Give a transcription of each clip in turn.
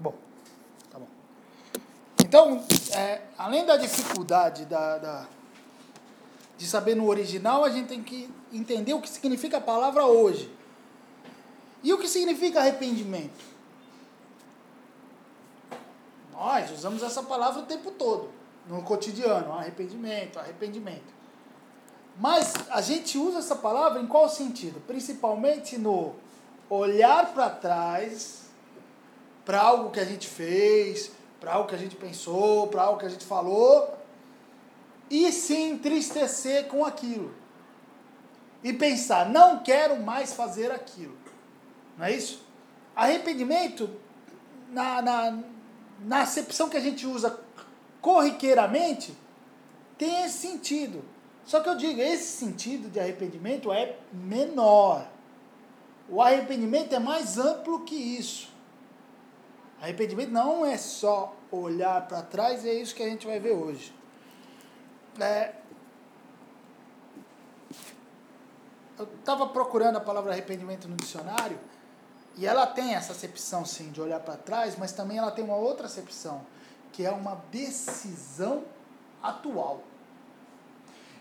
Bom, tá bom. Então, é, além da dificuldade da, da, de saber no original, a gente tem que entender o que significa a palavra hoje. E o que significa arrependimento? Nós usamos essa palavra o tempo todo, no cotidiano, arrependimento, arrependimento. Mas a gente usa essa palavra em qual sentido? Principalmente no olhar para trás, para algo que a gente fez, para algo que a gente pensou, para algo que a gente falou, e se entristecer com aquilo. E pensar, não quero mais fazer aquilo. Não é isso? Arrependimento, na, na, na acepção que a gente usa corriqueiramente, tem esse sentido. Só que eu digo, esse sentido de arrependimento é menor. O arrependimento é mais amplo que isso. Arrependimento não é só olhar para trás, é isso que a gente vai ver hoje. É, eu estava procurando a palavra arrependimento no dicionário e ela tem essa acepção, sim, de olhar para trás, mas também ela tem uma outra acepção, que é uma decisão atual.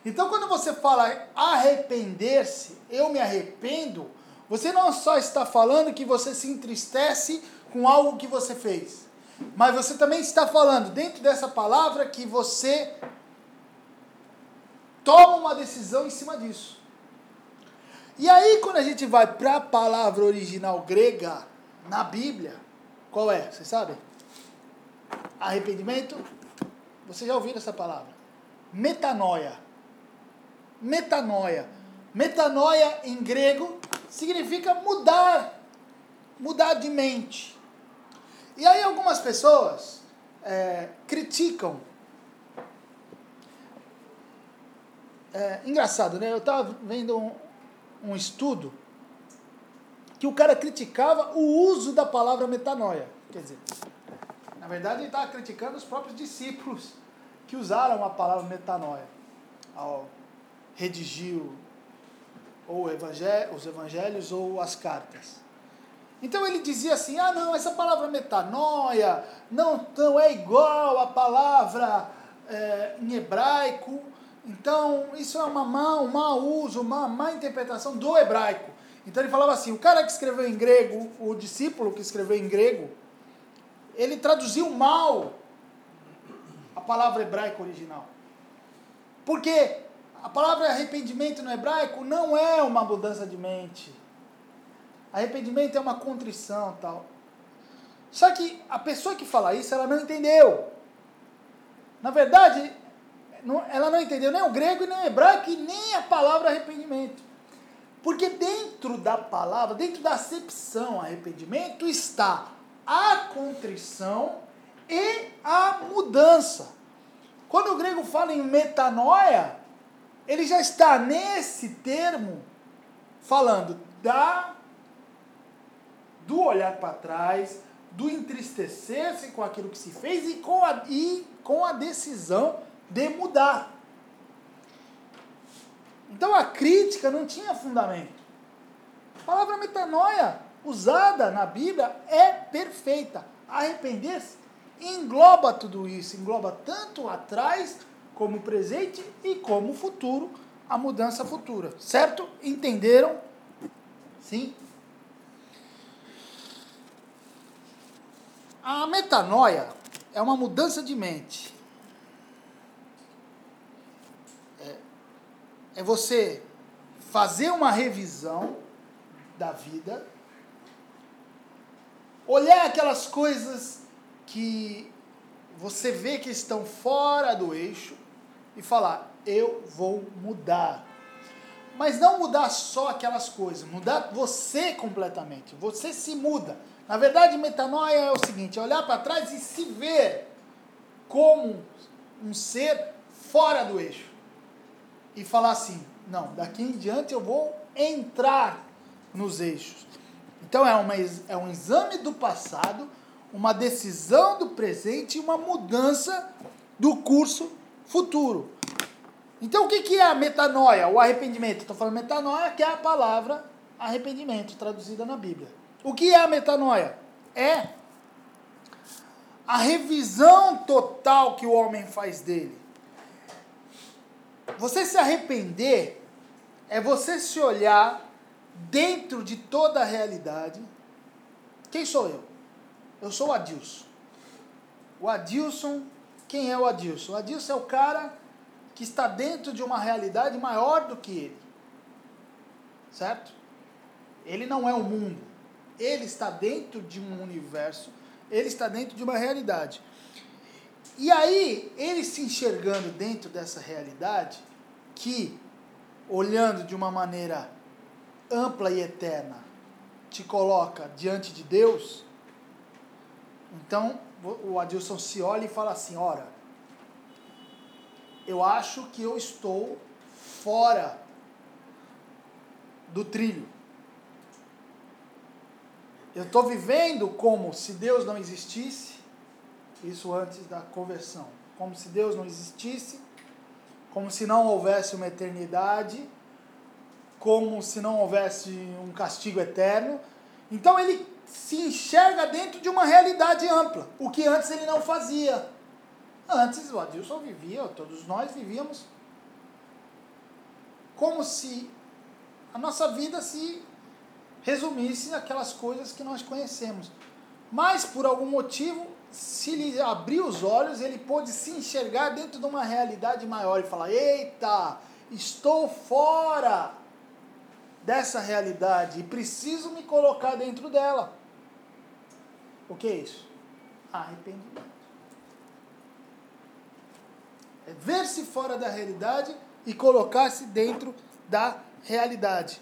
Então, quando você fala arrepender-se, eu me arrependo, você não só está falando que você se entristece com algo que você fez, mas você também está falando, dentro dessa palavra, que você toma uma decisão em cima disso. E aí, quando a gente vai para a palavra original grega na Bíblia, qual é? Vocês sabem? Arrependimento? Vocês já ouviram essa palavra? Metanoia. Metanoia. Metanoia em grego significa mudar, mudar de mente. E aí algumas pessoas é, criticam. É, engraçado, né? Eu estava vendo um, um estudo que o cara criticava o uso da palavra metanoia. Quer dizer, na verdade ele estava criticando os próprios discípulos que usaram a palavra metanoia ao redigir ou evangel os evangelhos ou as cartas. Então ele dizia assim: ah, não, essa palavra metanoia não, não é igual à palavra é, em hebraico então, isso é uma má, um mau uso, uma má interpretação do hebraico. Então ele falava assim, o cara que escreveu em grego, o discípulo que escreveu em grego, ele traduziu mal a palavra hebraica original. Porque a palavra arrependimento no hebraico não é uma mudança de mente. Arrependimento é uma contrição tal. Só que a pessoa que fala isso, ela não entendeu. Na verdade, não, ela não entendeu nem o grego, nem o hebraico, e nem a palavra arrependimento. Porque dentro da palavra, dentro da acepção arrependimento, está a contrição e a mudança. Quando o grego fala em metanoia, ele já está nesse termo falando da do olhar para trás, do entristecer-se com aquilo que se fez e com a, e com a decisão de mudar. Então a crítica não tinha fundamento. A palavra metanoia, usada na Bíblia, é perfeita. Arrepender-se engloba tudo isso, engloba tanto atrás como presente e como futuro, a mudança futura. Certo? Entenderam? Sim? A metanoia é uma mudança de mente é você fazer uma revisão da vida, olhar aquelas coisas que você vê que estão fora do eixo e falar: eu vou mudar. Mas não mudar só aquelas coisas, mudar você completamente. Você se muda. Na verdade, metanoia é o seguinte: é olhar para trás e se ver como um ser fora do eixo e falar assim: não, daqui em diante eu vou entrar nos eixos. Então é, uma, é um exame do passado, uma decisão do presente e uma mudança do curso futuro. Então o que, que é a metanoia, o arrependimento? Estou falando metanoia, que é a palavra arrependimento traduzida na Bíblia. O que é a metanoia? É a revisão total que o homem faz dele. Você se arrepender é você se olhar dentro de toda a realidade. Quem sou eu? Eu sou o Adilson. O Adilson, quem é o Adilson? O Adilson é o cara que está dentro de uma realidade maior do que ele. Certo? Ele não é o mundo. Ele está dentro de um universo ele está dentro de uma realidade. E aí, ele se enxergando dentro dessa realidade, que, olhando de uma maneira ampla e eterna, te coloca diante de Deus, então o Adilson se olha e fala assim: ora, eu acho que eu estou fora do trilho. Eu estou vivendo como se Deus não existisse, isso antes da conversão, como se Deus não existisse, como se não houvesse uma eternidade, como se não houvesse um castigo eterno. Então ele se enxerga dentro de uma realidade ampla, o que antes ele não fazia. Antes o Adilson vivia, todos nós vivíamos como se a nossa vida se resumisse aquelas coisas que nós conhecemos. Mas, por algum motivo, se ele abrir os olhos, ele pôde se enxergar dentro de uma realidade maior e falar: Eita, estou fora dessa realidade e preciso me colocar dentro dela. O que é isso? Arrependimento. É ver-se fora da realidade e colocar-se dentro da realidade.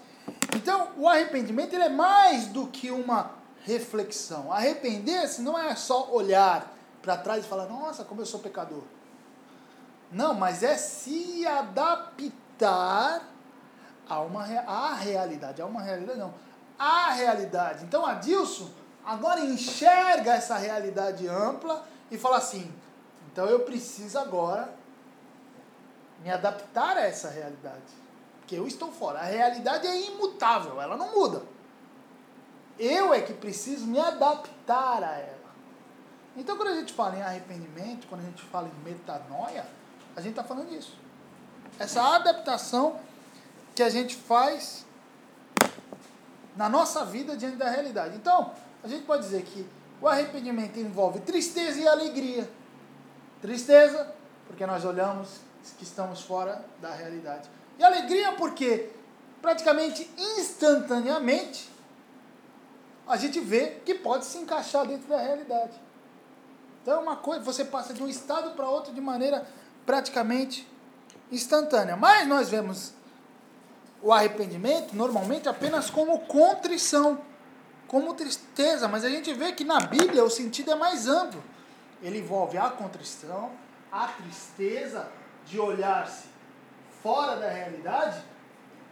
Então, o arrependimento ele é mais do que uma reflexão. Arrepender-se não é só olhar para trás e falar, nossa, como eu sou pecador. Não, mas é se adaptar a uma a realidade. A uma realidade, não. A realidade. Então, Adilson agora enxerga essa realidade ampla e fala assim: então eu preciso agora me adaptar a essa realidade que eu estou fora. A realidade é imutável, ela não muda. Eu é que preciso me adaptar a ela. Então, quando a gente fala em arrependimento, quando a gente fala em metanoia, a gente está falando disso. Essa adaptação que a gente faz na nossa vida diante da realidade. Então, a gente pode dizer que o arrependimento envolve tristeza e alegria. Tristeza, porque nós olhamos que estamos fora da realidade. E alegria porque praticamente instantaneamente a gente vê que pode se encaixar dentro da realidade. Então é uma coisa, você passa de um estado para outro de maneira praticamente instantânea. Mas nós vemos o arrependimento normalmente apenas como contrição, como tristeza, mas a gente vê que na Bíblia o sentido é mais amplo. Ele envolve a contrição, a tristeza de olhar-se fora da realidade,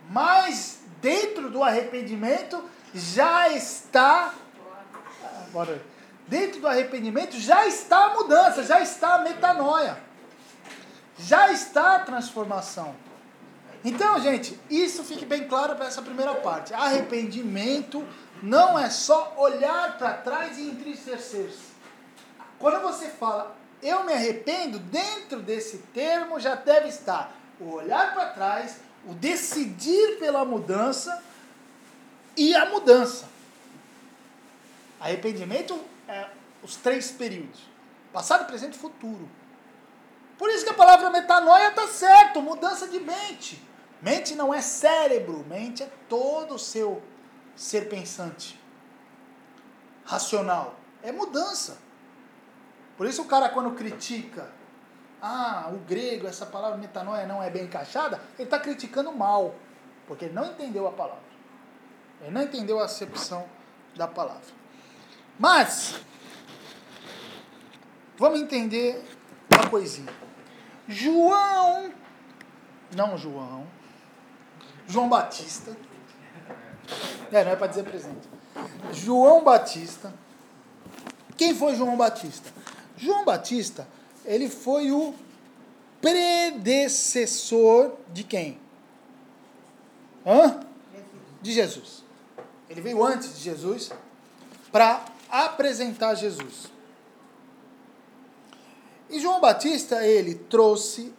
mas dentro do arrependimento já está. Dentro do arrependimento já está a mudança, já está a metanoia, já está a transformação. Então, gente, isso fique bem claro para essa primeira parte. Arrependimento não é só olhar para trás e entristecer-se. Quando você fala eu me arrependo, dentro desse termo já deve estar o olhar para trás, o decidir pela mudança e a mudança. Arrependimento é os três períodos: passado, presente e futuro. Por isso que a palavra metanoia está certo, mudança de mente. Mente não é cérebro, mente é todo o seu ser pensante, racional. É mudança. Por isso o cara quando critica ah, o grego, essa palavra metanoia não é bem encaixada, ele está criticando mal, porque ele não entendeu a palavra. Ele não entendeu a acepção da palavra. Mas, vamos entender uma coisinha. João, não João, João Batista, é, não é para dizer presente. João Batista, quem foi João Batista? João Batista ele foi o predecessor de quem? Hã? De Jesus. Ele veio antes de Jesus para apresentar Jesus. E João Batista, ele trouxe.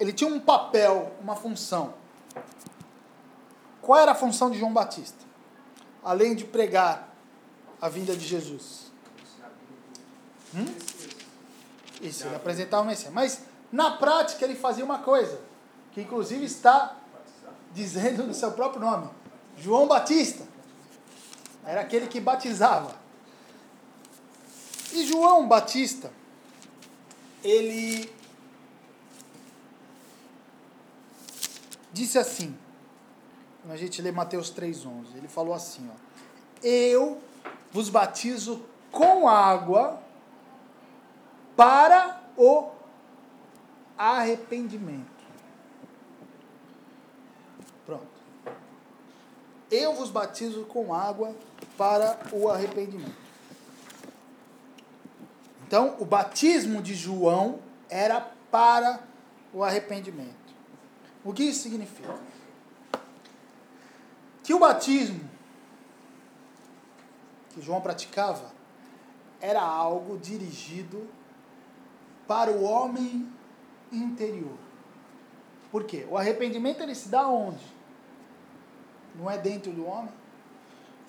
Ele tinha um papel, uma função. Qual era a função de João Batista? Além de pregar a vinda de Jesus. Hum? Isso, ele apresentava o Messias. Mas, na prática, ele fazia uma coisa, que inclusive está dizendo no seu próprio nome: João Batista. Era aquele que batizava. E João Batista, ele disse assim, quando a gente lê Mateus 3,11, ele falou assim, ó, eu vos batizo com água para o arrependimento. Pronto. Eu vos batizo com água para o arrependimento. Então, o batismo de João era para o arrependimento. O que isso significa? Que o batismo que João praticava era algo dirigido para o homem interior. Por quê? O arrependimento ele se dá onde? Não é dentro do homem?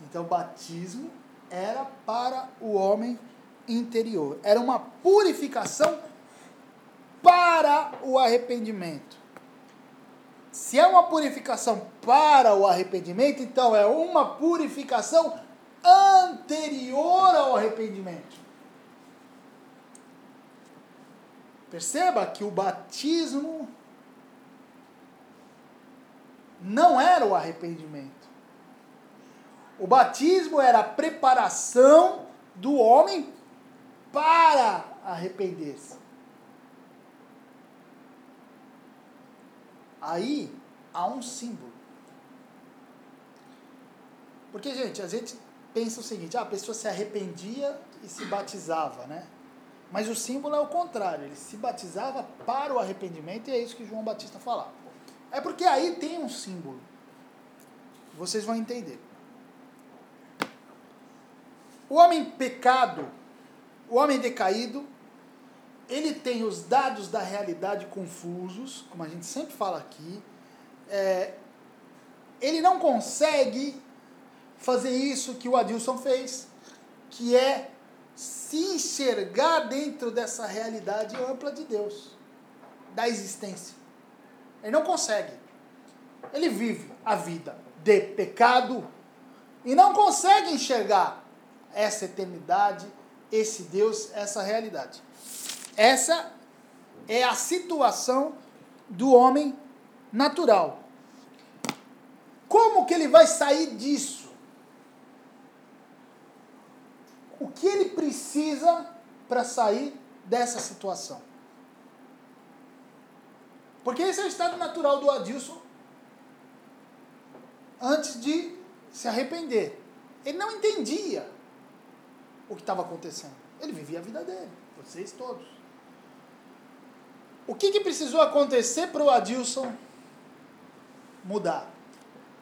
Então, o batismo era para o homem interior interior. Era uma purificação para o arrependimento. Se é uma purificação para o arrependimento, então é uma purificação anterior ao arrependimento. Perceba que o batismo não era o arrependimento. O batismo era a preparação do homem para arrepender-se. Aí há um símbolo. Porque, gente, a gente pensa o seguinte: ah, a pessoa se arrependia e se batizava, né? Mas o símbolo é o contrário, ele se batizava para o arrependimento e é isso que João Batista falava. É porque aí tem um símbolo. Vocês vão entender. O homem pecado o homem decaído, ele tem os dados da realidade confusos, como a gente sempre fala aqui. É, ele não consegue fazer isso que o Adilson fez, que é se enxergar dentro dessa realidade ampla de Deus, da existência. Ele não consegue. Ele vive a vida de pecado e não consegue enxergar essa eternidade esse Deus, essa realidade. Essa é a situação do homem natural. Como que ele vai sair disso? O que ele precisa para sair dessa situação? Porque esse é o estado natural do Adilson antes de se arrepender. Ele não entendia o que estava acontecendo. Ele vivia a vida dele, vocês todos. O que, que precisou acontecer para o Adilson mudar?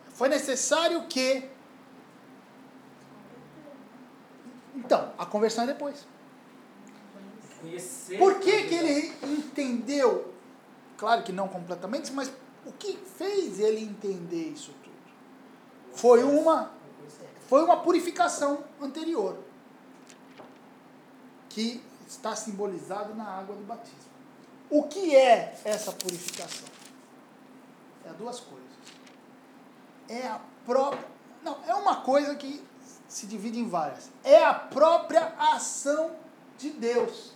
Foi necessário que. Então, a conversão é depois. Por que, que ele entendeu? Claro que não completamente, mas o que fez ele entender isso tudo? Foi uma, foi uma purificação anterior que está simbolizado na água do batismo. O que é essa purificação? É duas coisas. É a própria. Não, é uma coisa que se divide em várias. É a própria ação de Deus.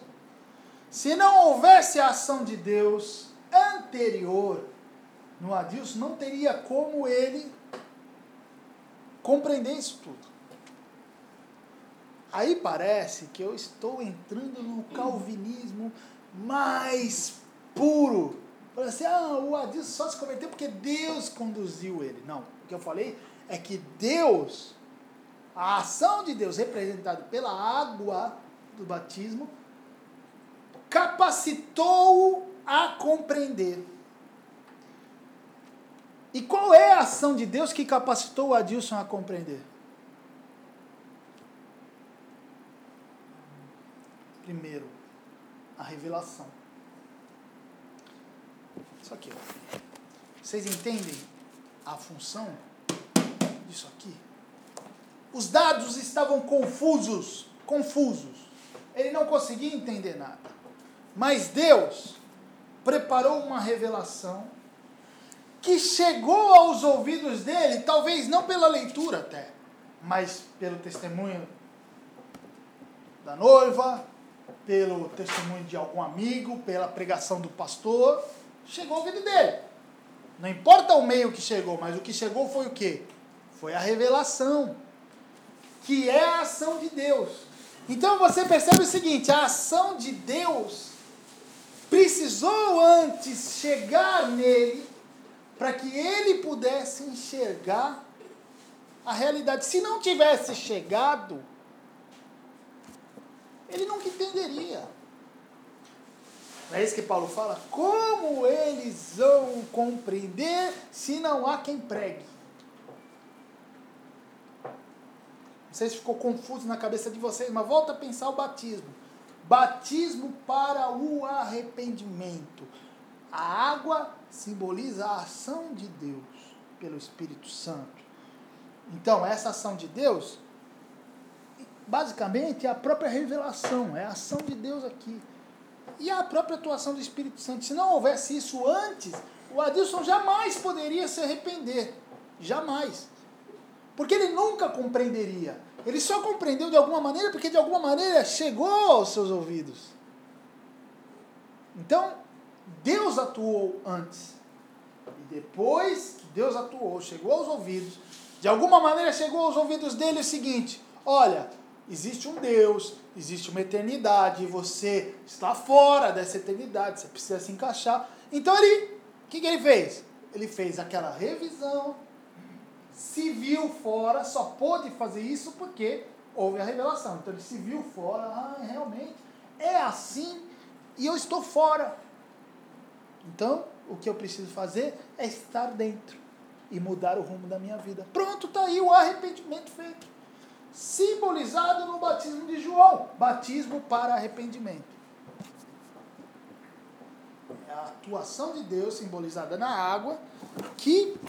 Se não houvesse a ação de Deus anterior no Adilson, não teria como ele compreender isso tudo. Aí parece que eu estou entrando no calvinismo mais puro. Falei assim, ah, o Adilson só se converteu porque Deus conduziu ele. Não, o que eu falei é que Deus, a ação de Deus representada pela água do batismo, capacitou-o a compreender. E qual é a ação de Deus que capacitou o Adilson a compreender? Primeiro, a revelação. Isso aqui. Ó. Vocês entendem a função disso aqui? Os dados estavam confusos, confusos. Ele não conseguia entender nada. Mas Deus preparou uma revelação que chegou aos ouvidos dele, talvez não pela leitura até, mas pelo testemunho da noiva, pelo testemunho de algum amigo, pela pregação do pastor, chegou ao ouvido dele. Não importa o meio que chegou, mas o que chegou foi o quê? Foi a revelação, que é a ação de Deus. Então você percebe o seguinte: a ação de Deus precisou antes chegar nele para que ele pudesse enxergar a realidade. Se não tivesse chegado, ele nunca entenderia. Não é isso que Paulo fala? Como eles vão compreender se não há quem pregue? Não sei se ficou confuso na cabeça de vocês, mas volta a pensar o batismo. Batismo para o arrependimento. A água simboliza a ação de Deus pelo Espírito Santo. Então, essa ação de Deus, basicamente, é a própria revelação, é a ação de Deus aqui. E a própria atuação do Espírito Santo. Se não houvesse isso antes, o Adilson jamais poderia se arrepender. Jamais. Porque ele nunca compreenderia. Ele só compreendeu de alguma maneira porque de alguma maneira chegou aos seus ouvidos. Então, Deus atuou antes. E depois que Deus atuou, chegou aos ouvidos, de alguma maneira chegou aos ouvidos dele o seguinte: olha, existe um Deus, existe uma eternidade, e você está fora dessa eternidade, você precisa se encaixar. Então ele, o que, que ele fez? Ele fez aquela revisão, viu fora, só pôde fazer isso porque houve a revelação. Então ele se viu fora, ah, realmente é assim e eu estou fora. Então, o que eu preciso fazer é estar dentro e mudar o rumo da minha vida. Pronto, está aí o arrependimento feito. Simbolizado no batismo de João batismo para arrependimento. É a atuação de Deus simbolizada na água que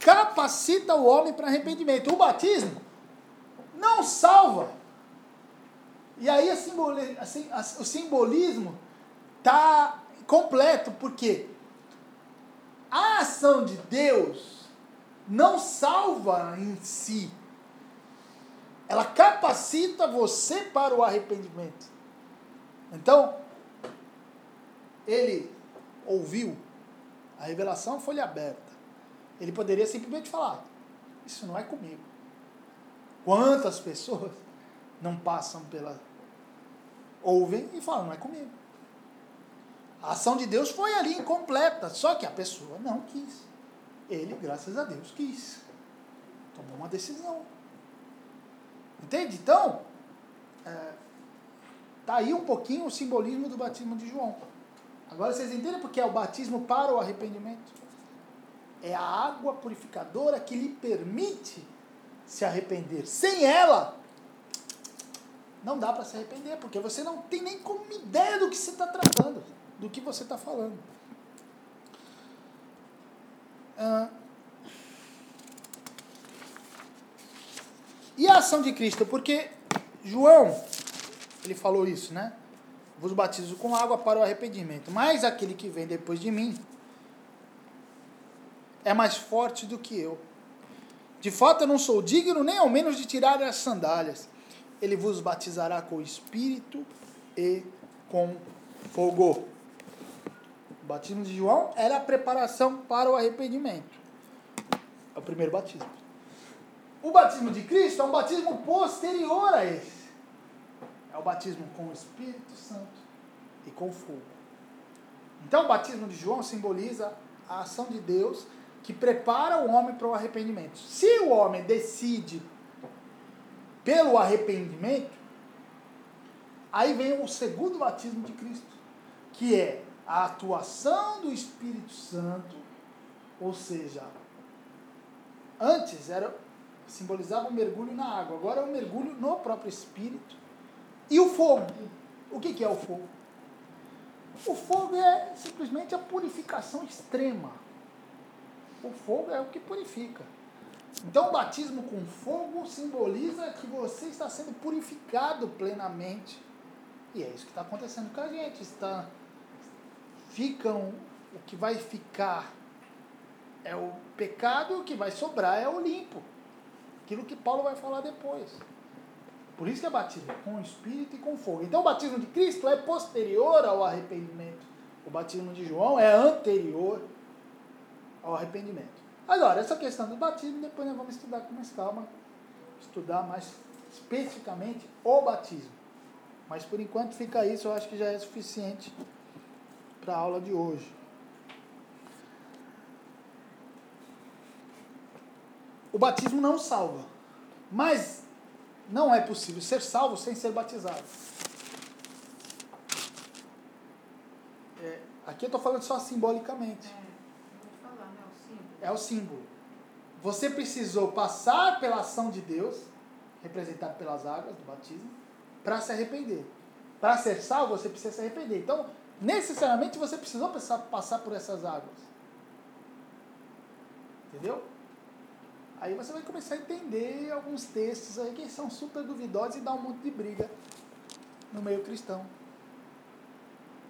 capacita o homem para arrependimento. O batismo não salva. E aí a simboli, assim, a, o simbolismo está completo, porque a ação de Deus não salva em si. Ela capacita você para o arrependimento. Então, ele ouviu, a revelação foi-lhe aberta. Ele poderia simplesmente falar: Isso não é comigo. Quantas pessoas não passam pela. ouvem e falam: Não é comigo. A ação de Deus foi ali incompleta, só que a pessoa não quis. Ele, graças a Deus, quis. Tomou uma decisão. Entende? Então, é, tá aí um pouquinho o simbolismo do batismo de João. Agora vocês entendem porque é o batismo para o arrependimento? É a água purificadora que lhe permite se arrepender. Sem ela, não dá para se arrepender, porque você não tem nem como ideia do que você está tratando, do que você está falando. Ah, e a ação de Cristo? Porque João, ele falou isso, né? Vos batizo com água para o arrependimento, mas aquele que vem depois de mim é mais forte do que eu. De fato, eu não sou digno nem ao menos de tirar as sandálias. Ele vos batizará com Espírito e com fogo. O batismo de João era a preparação para o arrependimento. É o primeiro batismo. O batismo de Cristo é um batismo posterior a esse. É o batismo com o Espírito Santo e com fogo. Então, o batismo de João simboliza a ação de Deus que prepara o homem para o arrependimento. Se o homem decide pelo arrependimento, aí vem o segundo batismo de Cristo, que é a atuação do Espírito Santo, ou seja, antes era simbolizava um mergulho na água, agora é um mergulho no próprio Espírito e o fogo. O que, que é o fogo? O fogo é simplesmente a purificação extrema. O fogo é o que purifica. Então, o batismo com fogo simboliza que você está sendo purificado plenamente. E é isso que está acontecendo com a gente. Está, ficam, o que vai ficar é o pecado, o que vai sobrar é o limpo. Aquilo que Paulo vai falar depois. Por isso que é batismo com o Espírito e com fogo. Então o batismo de Cristo é posterior ao arrependimento. O batismo de João é anterior ao arrependimento. Agora, essa questão do batismo, depois nós vamos estudar com mais calma, estudar mais especificamente o batismo. Mas por enquanto fica isso, eu acho que já é suficiente para a aula de hoje. O batismo não salva. Mas não é possível ser salvo sem ser batizado. É, aqui eu estou falando só simbolicamente. É, falar, né, o símbolo. É o símbolo. Você precisou passar pela ação de Deus, representado pelas águas do batismo, para se arrepender. Para ser salvo, você precisa se arrepender. Então, necessariamente você precisou passar, por essas águas. Entendeu? Aí você vai começar a entender alguns textos aí que são super duvidosos e dá um monte de briga no meio cristão.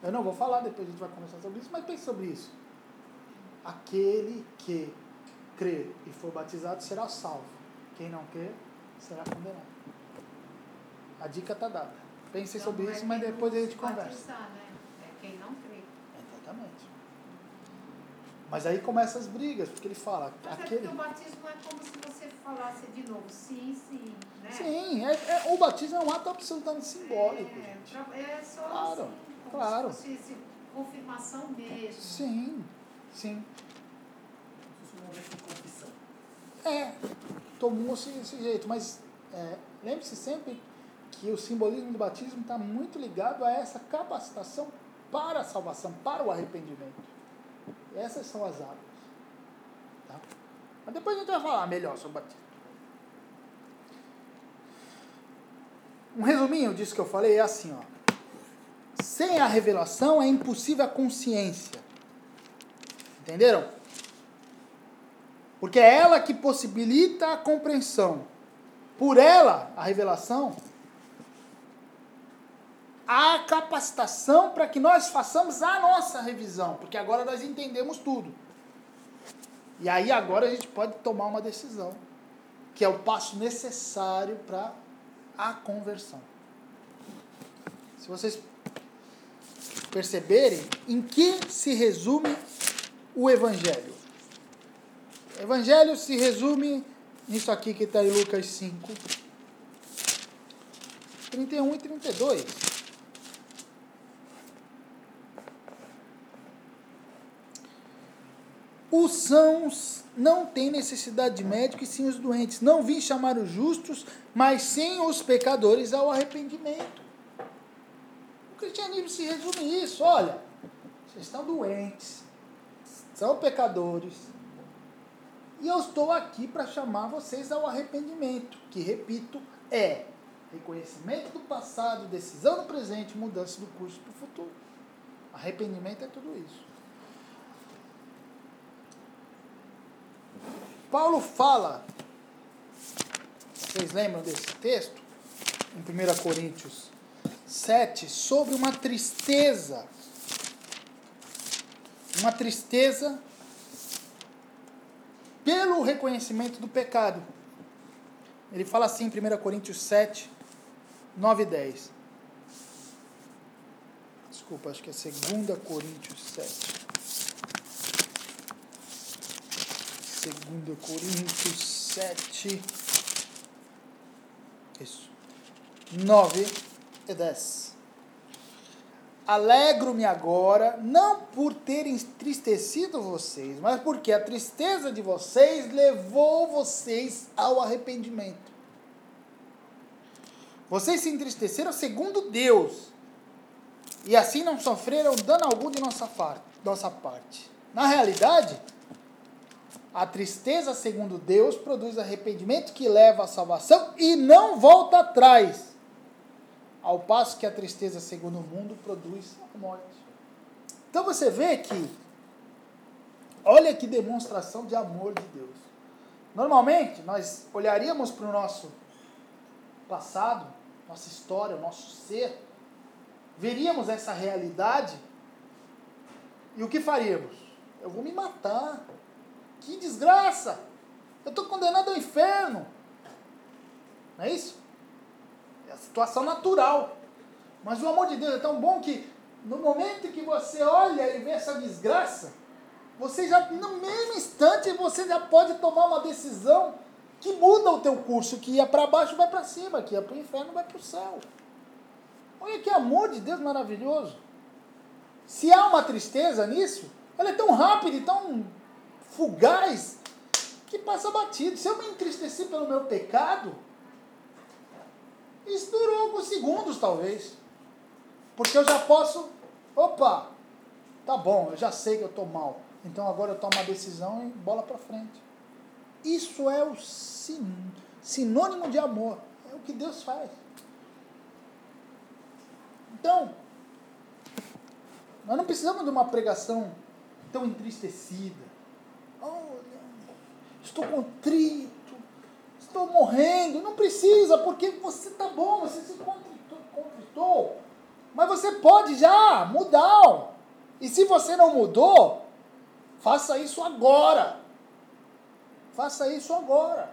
Eu não vou falar, depois a gente vai conversar sobre isso, mas pense sobre isso. Aquele que crer e for batizado será salvo. Quem não crer será condenado. A dica está dada. Pense Então, sobre é isso, mas depois a gente conversa. batizar, né? É quem não crê. Exatamente. Mas aí começam as brigas, porque ele fala, Mas é aquele. porque o batismo é como se você falasse de novo, sim, sim, né? Sim, é, é- o batismo é um ato absolutamente simbólico, É, gente. é só Claro, assim, claro. se confirmação mesmo. Sim, sim. É. É, tomou esse, esse jeito, mas é, lembre-se sempre que o simbolismo do batismo está muito ligado a essa capacitação para a salvação, para o arrependimento. Essas são as águas. Tá? Mas depois a gente vai falar melhor sobre o batismo. Um resuminho disso que eu falei é assim, ó. Sem a revelação é impossível a consciência. Entenderam? Porque é ela que possibilita a compreensão. Por ela, a revelação, a capacitação para que nós façamos a nossa revisão, porque agora nós entendemos tudo. E aí agora a gente pode tomar uma decisão, que é o passo necessário para a conversão. Se vocês perceberem em que se resume o evangelho. O evangelho se resume nisso aqui que está em Lucas 5, 31 e 32. Os sãos não têm necessidade de médico e sim os doentes. Não vim chamar os justos, mas sim os pecadores ao arrependimento. O cristianismo se resume a isso. Olha, vocês estão doentes, são pecadores, e eu estou aqui para chamar vocês ao arrependimento, que, repito, é reconhecimento do passado, decisão do presente, mudança do curso para o futuro. Arrependimento é tudo isso. Paulo fala, vocês lembram desse texto? Em 1 Coríntios 7, sobre uma tristeza. Uma tristeza pelo reconhecimento do pecado. Ele fala assim em 1 Coríntios 7, 9 e 10. Desculpa, acho que é 2 Coríntios 7. 2 Coríntios 7. Isso. 9 e 10. Alegro-me agora, não por ter entristecido vocês, mas porque a tristeza de vocês levou vocês ao arrependimento. Vocês se entristeceram segundo Deus, e assim não sofreram dano algum de nossa parte. Na realidade, a tristeza, segundo Deus, produz arrependimento que leva à salvação e não volta atrás. Ao passo que a tristeza, segundo o mundo, produz a morte. Então você vê que, olha que demonstração de amor de Deus. Normalmente, nós olharíamos para o nosso passado, nossa história, nosso ser, veríamos essa realidade e o que faríamos? Eu vou me matar. Que desgraça! Eu estou condenado ao inferno. Não é isso? É a situação natural. Mas o amor de Deus é tão bom que no momento que você olha e vê essa desgraça, você já, no mesmo instante, você já pode tomar uma decisão que muda o teu curso, que ia para baixo vai para cima, que ia para o inferno vai para o céu. Olha que amor de Deus maravilhoso. Se há uma tristeza nisso, ela é tão rápida e tão fugaz que passa batido. Se eu me entristeci pelo meu pecado, isso durou alguns segundos, talvez. Porque eu já posso. Opa! Tá bom, eu já sei que eu estou mal. Então agora eu tomo uma decisão e bola para frente. Isso é o sin, sinônimo de amor. É o que Deus faz. Então, nós não precisamos de uma pregação tão entristecida. Olha, estou contrito estou morrendo. Não precisa, porque você está bom, você se contritou. Mas você pode já mudar. E se você não mudou, faça isso agora. Faça isso agora.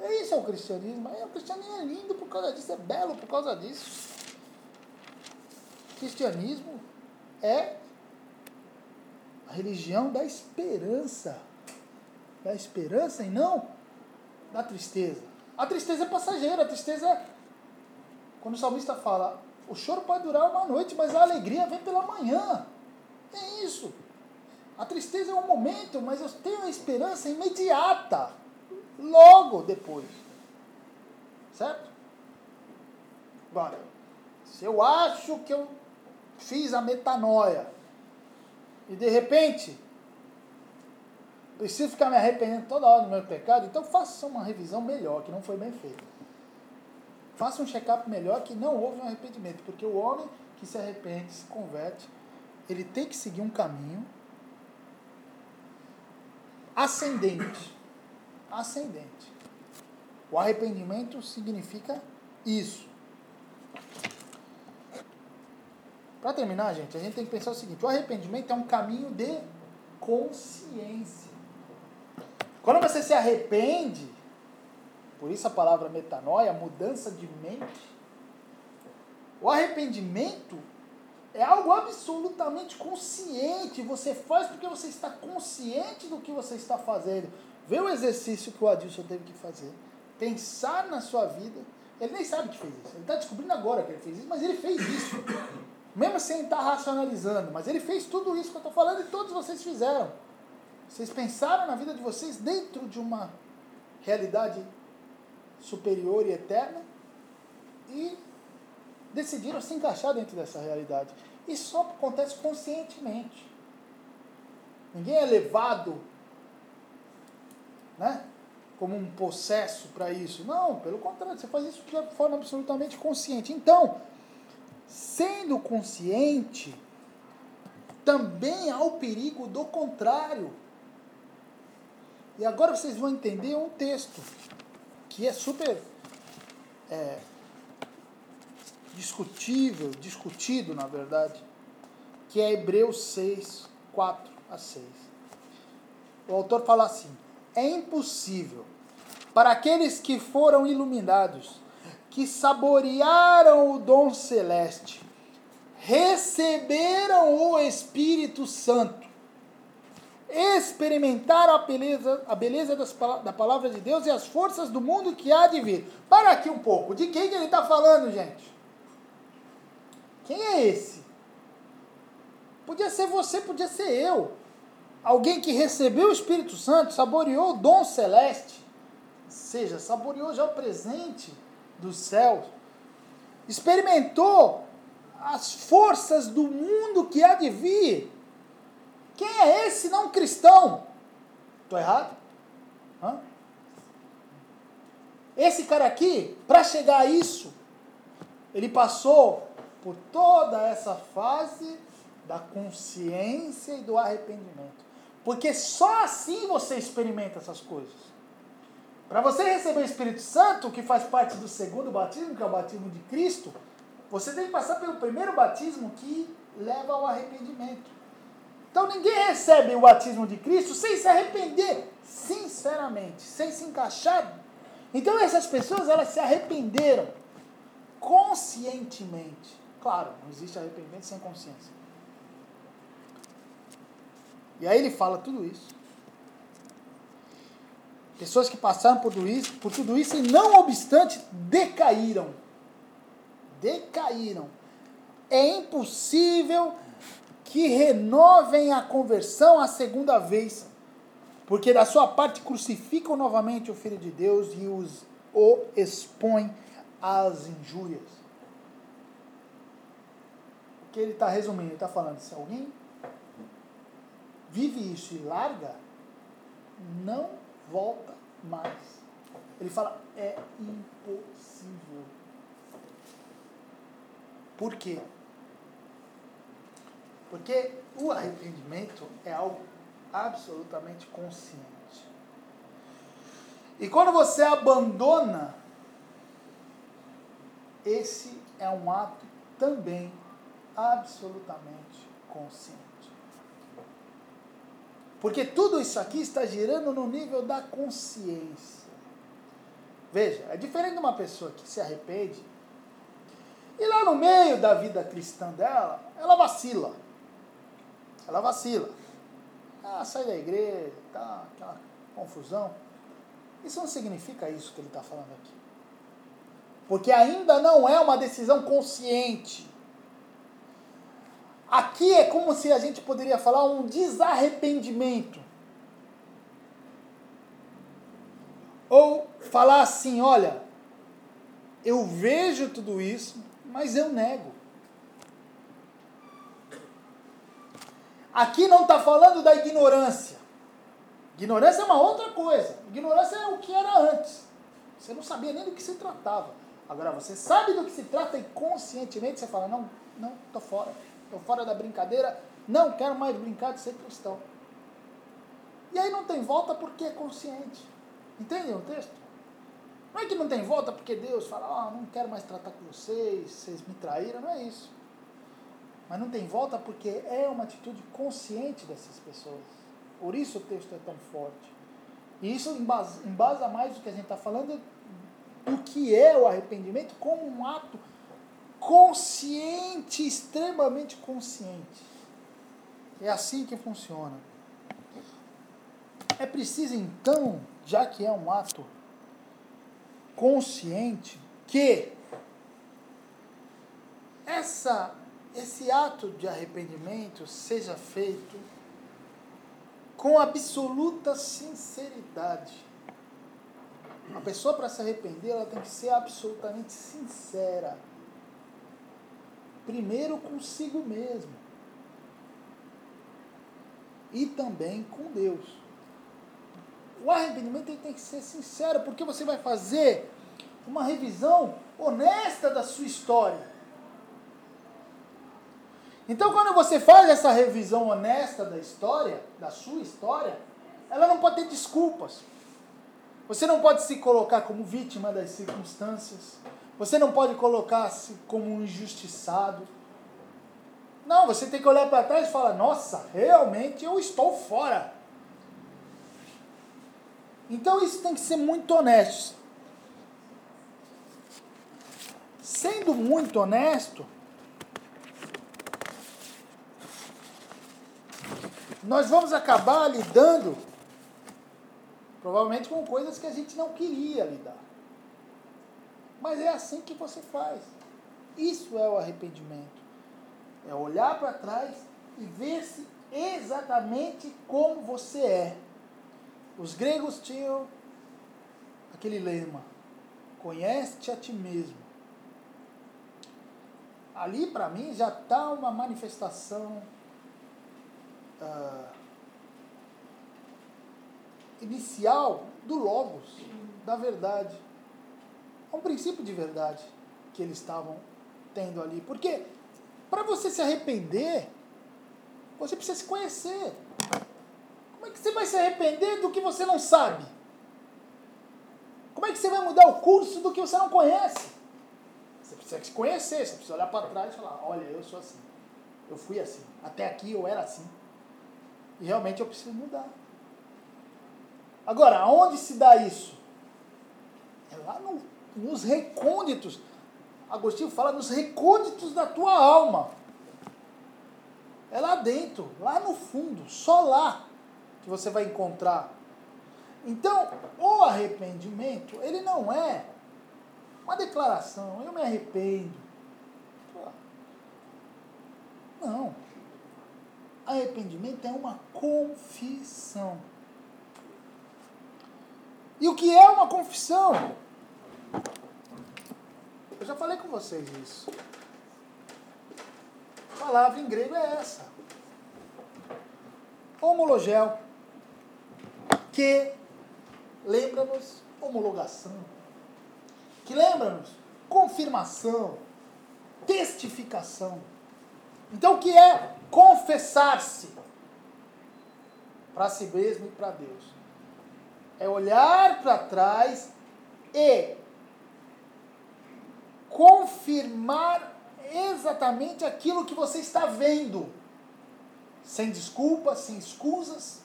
É isso é o cristianismo. É, o cristianismo é lindo por causa disso, é belo por causa disso. O cristianismo é a religião da esperança. Da esperança e não da tristeza. A tristeza é passageira, a tristeza é. Quando o salmista fala, o choro pode durar uma noite, mas a alegria vem pela manhã. É isso. A tristeza é um momento, mas eu tenho a esperança imediata, logo depois. Certo? Agora, se eu acho que eu fiz a metanoia e de repente preciso ficar me arrependendo toda hora do meu pecado, então faça uma revisão melhor, que não foi bem feita. Faça um check-up melhor que não houve um arrependimento, porque o homem que se arrepende, se converte, ele tem que seguir um caminho ascendente. Ascendente. O arrependimento significa isso. Para terminar, gente, a gente tem que pensar o seguinte: o arrependimento é um caminho de consciência. Quando você se arrepende, por isso a palavra metanoia, mudança de mente, o arrependimento é algo absolutamente consciente. Você faz porque você está consciente do que você está fazendo. Vê o exercício que o Adilson teve que fazer. Pensar na sua vida. Ele nem sabe que fez isso. Ele está descobrindo agora que ele fez isso, mas ele fez isso. Mesmo sem estar racionalizando. Mas ele fez tudo isso que eu estou falando e todos vocês fizeram. Vocês pensaram na vida de vocês dentro de uma realidade superior e eterna e decidiram se encaixar dentro dessa realidade. Isso só acontece conscientemente. Ninguém é levado né, como um processo para isso. Não, pelo contrário, você faz isso de forma absolutamente consciente. Então, sendo consciente, também há o perigo do contrário. E agora vocês vão entender um texto que é super é, discutível, discutido na verdade, que é Hebreus 6, 4 a 6. O autor fala assim: é impossível para aqueles que foram iluminados, que saborearam o dom celeste, receberam o Espírito Santo experimentar a beleza, a beleza das, da palavra de Deus e as forças do mundo que há de vir. Para aqui um pouco. De quem que ele está falando, gente? Quem é esse? Podia ser você, podia ser eu. Alguém que recebeu o Espírito Santo, saboreou o dom celeste, ou seja, saboreou já o presente do céu, experimentou as forças do mundo que há de vir quem é esse não cristão? Estou errado? Hã? Esse cara aqui, para chegar a isso, Ele passou por toda essa fase da consciência e do arrependimento. Porque só assim você experimenta essas coisas. Para você receber o Espírito Santo, que faz parte do segundo batismo, que é o batismo de Cristo, você tem que passar pelo primeiro batismo que leva ao arrependimento. Então ninguém recebe o batismo de Cristo sem se arrepender, sinceramente, sem se encaixar. Então essas pessoas elas se arrependeram conscientemente. Claro, não existe arrependimento sem consciência. E aí ele fala tudo isso. Pessoas que passaram por tudo isso, por tudo isso e não obstante decaíram. Decaíram. É impossível que renovem a conversão a segunda vez, porque da sua parte crucificam novamente o Filho de Deus e os, o expõem às injúrias. O que ele está resumindo? Ele está falando, se alguém vive isso e larga, não volta mais. Ele fala, é impossível. Por quê? Porque o arrependimento é algo absolutamente consciente. E quando você abandona, esse é um ato também absolutamente consciente. Porque tudo isso aqui está girando no nível da consciência. Veja, é diferente de uma pessoa que se arrepende e lá no meio da vida cristã dela, ela vacila. Ela vacila. Ah, sai da igreja, tá, aquela confusão. Isso não significa isso que ele está falando aqui. Porque ainda não é uma decisão consciente. Aqui é como se a gente poderia falar um desarrependimento. Ou falar assim: olha, eu vejo tudo isso, mas eu nego. Aqui não está falando da ignorância. Ignorância é uma outra coisa. Ignorância é o que era antes. Você não sabia nem do que se tratava. Agora você sabe do que se trata e conscientemente você fala: não, não, estou fora estou fora da brincadeira, não quero mais brincar de ser cristão. E aí não tem volta porque é consciente. Entendem o texto? Não é que não tem volta porque Deus fala, ah, não quero mais tratar com vocês, vocês me traíram, não é isso. Mas não tem volta porque é uma atitude consciente dessas pessoas. Por isso o texto é tão forte. E isso embasa, mais do que a gente está falando, o que é o arrependimento como um ato consciente, extremamente consciente. É assim que funciona. É preciso então, já que é um ato consciente, que essa esse ato de arrependimento seja feito com absoluta sinceridade. A pessoa para se arrepender, ela tem que ser absolutamente sincera primeiro consigo mesmo e também com Deus. O arrependimento tem que ser sincero, porque você vai fazer uma revisão honesta da sua história. Então, quando você faz essa revisão honesta da história, da sua história, ela não pode ter desculpas. Você não pode se colocar como vítima das circunstâncias. Você não pode colocar-se como um injustiçado. Não, você tem que olhar para trás e falar: nossa, realmente eu estou fora. Então isso tem que ser muito honesto. Sendo muito honesto, nós vamos acabar lidando provavelmente com coisas que a gente não queria lidar. Mas é assim que você faz. Isso é o arrependimento. É olhar para trás e ver-se exatamente como você é. Os gregos tinham aquele lema: conhece-te a ti mesmo. Ali, para mim, já está uma manifestação uh, inicial do Logos, da verdade. É um princípio de verdade que eles estavam tendo ali. Porque para você se arrepender, você precisa se conhecer. Como é que você vai se arrepender do que você não sabe? Como é que você vai mudar o curso do que você não conhece? Você precisa se conhecer, você precisa olhar para trás e falar: olha, eu sou assim. Eu fui assim. Até aqui eu era assim. E realmente eu preciso mudar. Agora, aonde se dá isso? É lá no, nos recônditos. Agostinho fala nos recônditos da tua alma. É lá dentro, lá no fundo, só lá que você vai encontrar. Então, o arrependimento, ele não é uma declaração, eu me arrependo. Não. Arrependimento é uma confissão. E o que é uma confissão? Eu já falei com vocês isso. A palavra em grego é essa. Homologel. Que lembra-nos homologação. Que lembra-nos confirmação, testificação. Então, o que é confessar-se para si mesmo e para Deus? É olhar para trás e confirmar exatamente aquilo que você está vendo, sem desculpas, sem escusas,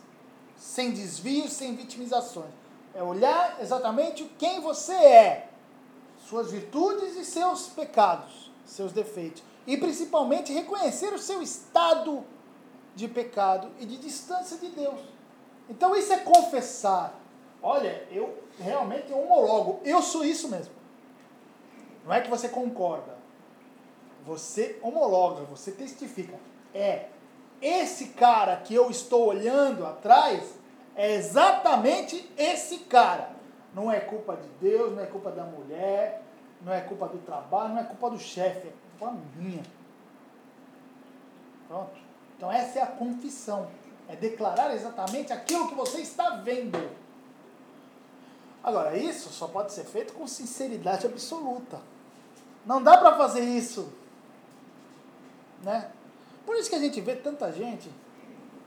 sem desvios, sem vitimizações. É olhar exatamente quem você é, suas virtudes e seus pecados, seus defeitos. E principalmente reconhecer o seu estado de pecado e de distância de Deus. Então isso é confessar. Olha, eu realmente homologo, eu sou isso mesmo. Não é que você concorda. Você homologa, você testifica. É, esse cara que eu estou olhando atrás é exatamente esse cara. Não é culpa de Deus, não é culpa da mulher, não é culpa do trabalho, não é culpa do chefe, é culpa minha. Pronto. Então essa é a confissão. É declarar exatamente aquilo que você está vendo. Agora, isso só pode ser feito com sinceridade absoluta. Não dá para fazer isso. Né? Por isso que a gente vê tanta gente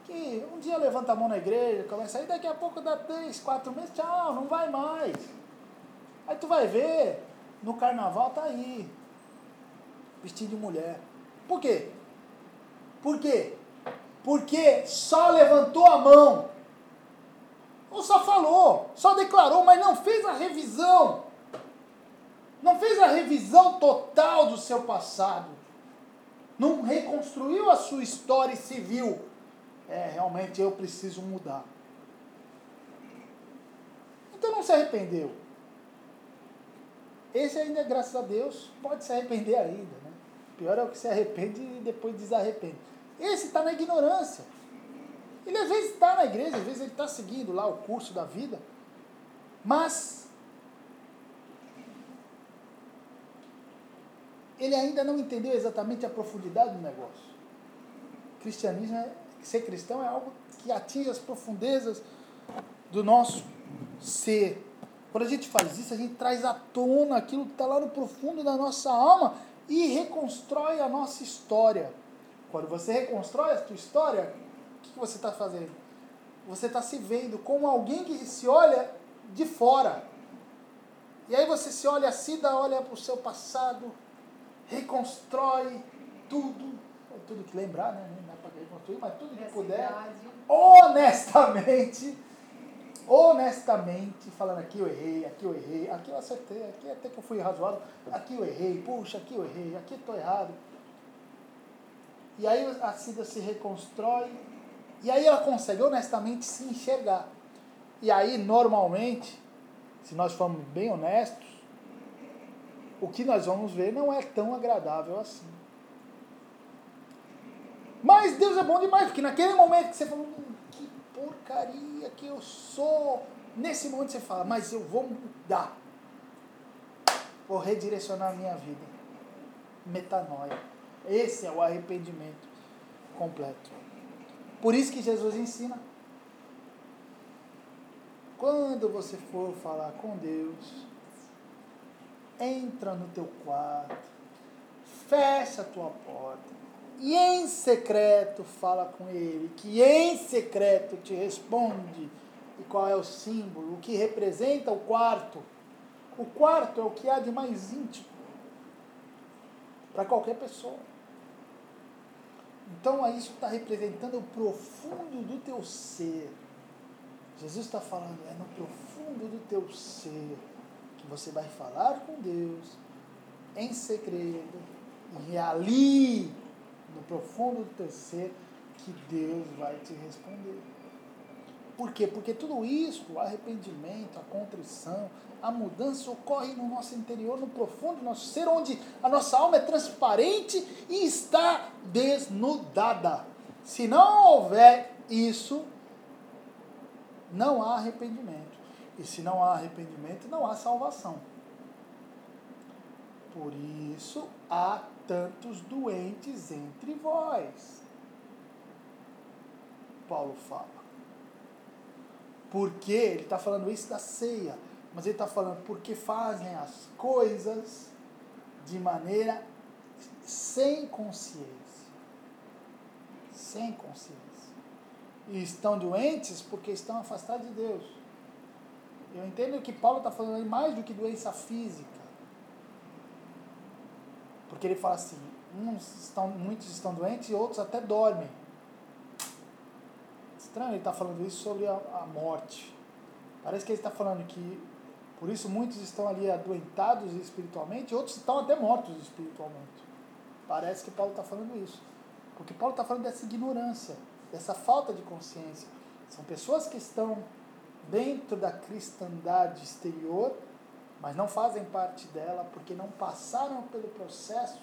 que um dia levanta a mão na igreja, começa aí, daqui a pouco dá três, quatro meses, tchau, não vai mais. Aí tu vai ver, no carnaval tá aí, vestido de mulher. Por quê? Por quê? Porque só levantou a mão. Ou só falou, só declarou, mas não fez a revisão. Não fez a revisão total do seu passado. Não reconstruiu a sua história civil. É, realmente eu preciso mudar. Então não se arrependeu. Esse ainda, graças a Deus, pode se arrepender ainda. Pior é o que se arrepende e depois desarrepende. Esse está na ignorância. Ele às vezes está na igreja, às vezes ele está seguindo lá o curso da vida, mas ele ainda não entendeu exatamente a profundidade do negócio. Cristianismo é, ser cristão é algo que atinge as profundezas do nosso ser. Quando a gente faz isso, a gente traz à tona aquilo que está lá no profundo da nossa alma e reconstrói a nossa história. Quando você reconstrói a sua história, o que você está fazendo? Você está se vendo como alguém que se olha de fora. E aí você se olha assim, dá olha para o seu passado, reconstrói tudo, tudo que lembrar, né? Não dá para reconstruir, mas tudo que puder, honestamente, honestamente, falando aqui eu errei, aqui eu errei, aqui eu acertei, aqui até que eu fui razoável, aqui eu errei, puxa, aqui eu errei, aqui eu estou errado. E aí a Cida se reconstrói, e aí ela consegue honestamente se enxergar. E aí, normalmente, se nós formos bem honestos, o que nós vamos ver não é tão agradável assim. Mas Deus é bom demais, porque naquele momento que você que porcaria que eu sou, nesse momento você fala, mas eu vou mudar. Vou redirecionar a minha vida. Metanoia. Esse é o arrependimento completo. Por isso que Jesus ensina. Quando você for falar com Deus, entra no teu quarto, fecha a tua porta e em secreto fala com ele, que em secreto te responde. E qual é o símbolo? O que representa o quarto? O quarto é o que há de mais íntimo para qualquer pessoa. Então isso está representando o profundo do teu ser. Jesus está falando, é no profundo do teu ser que você vai falar com Deus em segredo e ali no profundo do teu ser que Deus vai te responder. Por quê? Porque tudo isso, o arrependimento, a contrição, a mudança ocorre no nosso interior, no profundo do nosso ser, onde a nossa alma é transparente e está desnudada. Se não houver isso, não há arrependimento. E se não há arrependimento, não há salvação. Por isso há tantos doentes entre vós. Paulo fala. Porque ele está falando isso da ceia, mas ele está falando porque fazem as coisas de maneira sem consciência. Sem consciência. E estão doentes porque estão afastados de Deus. Eu entendo que Paulo está falando mais do que doença física. Porque ele fala assim, uns estão, muitos estão doentes e outros até dormem. Estranho ele estar tá falando isso sobre a, a morte. Parece que ele está falando que por isso muitos estão ali adoentados espiritualmente, outros estão até mortos espiritualmente. Parece que Paulo está falando isso. Porque Paulo está falando dessa ignorância, dessa falta de consciência. São pessoas que estão dentro da cristandade exterior, mas não fazem parte dela porque não passaram pelo processo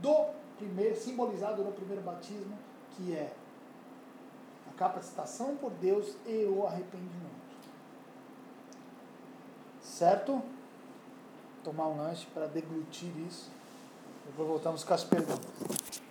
do primeiro, simbolizado no primeiro batismo, que é a capacitação por Deus e o arrependimento. Certo? Tomar um lanche para deglutir isso. Depois voltamos com as perguntas.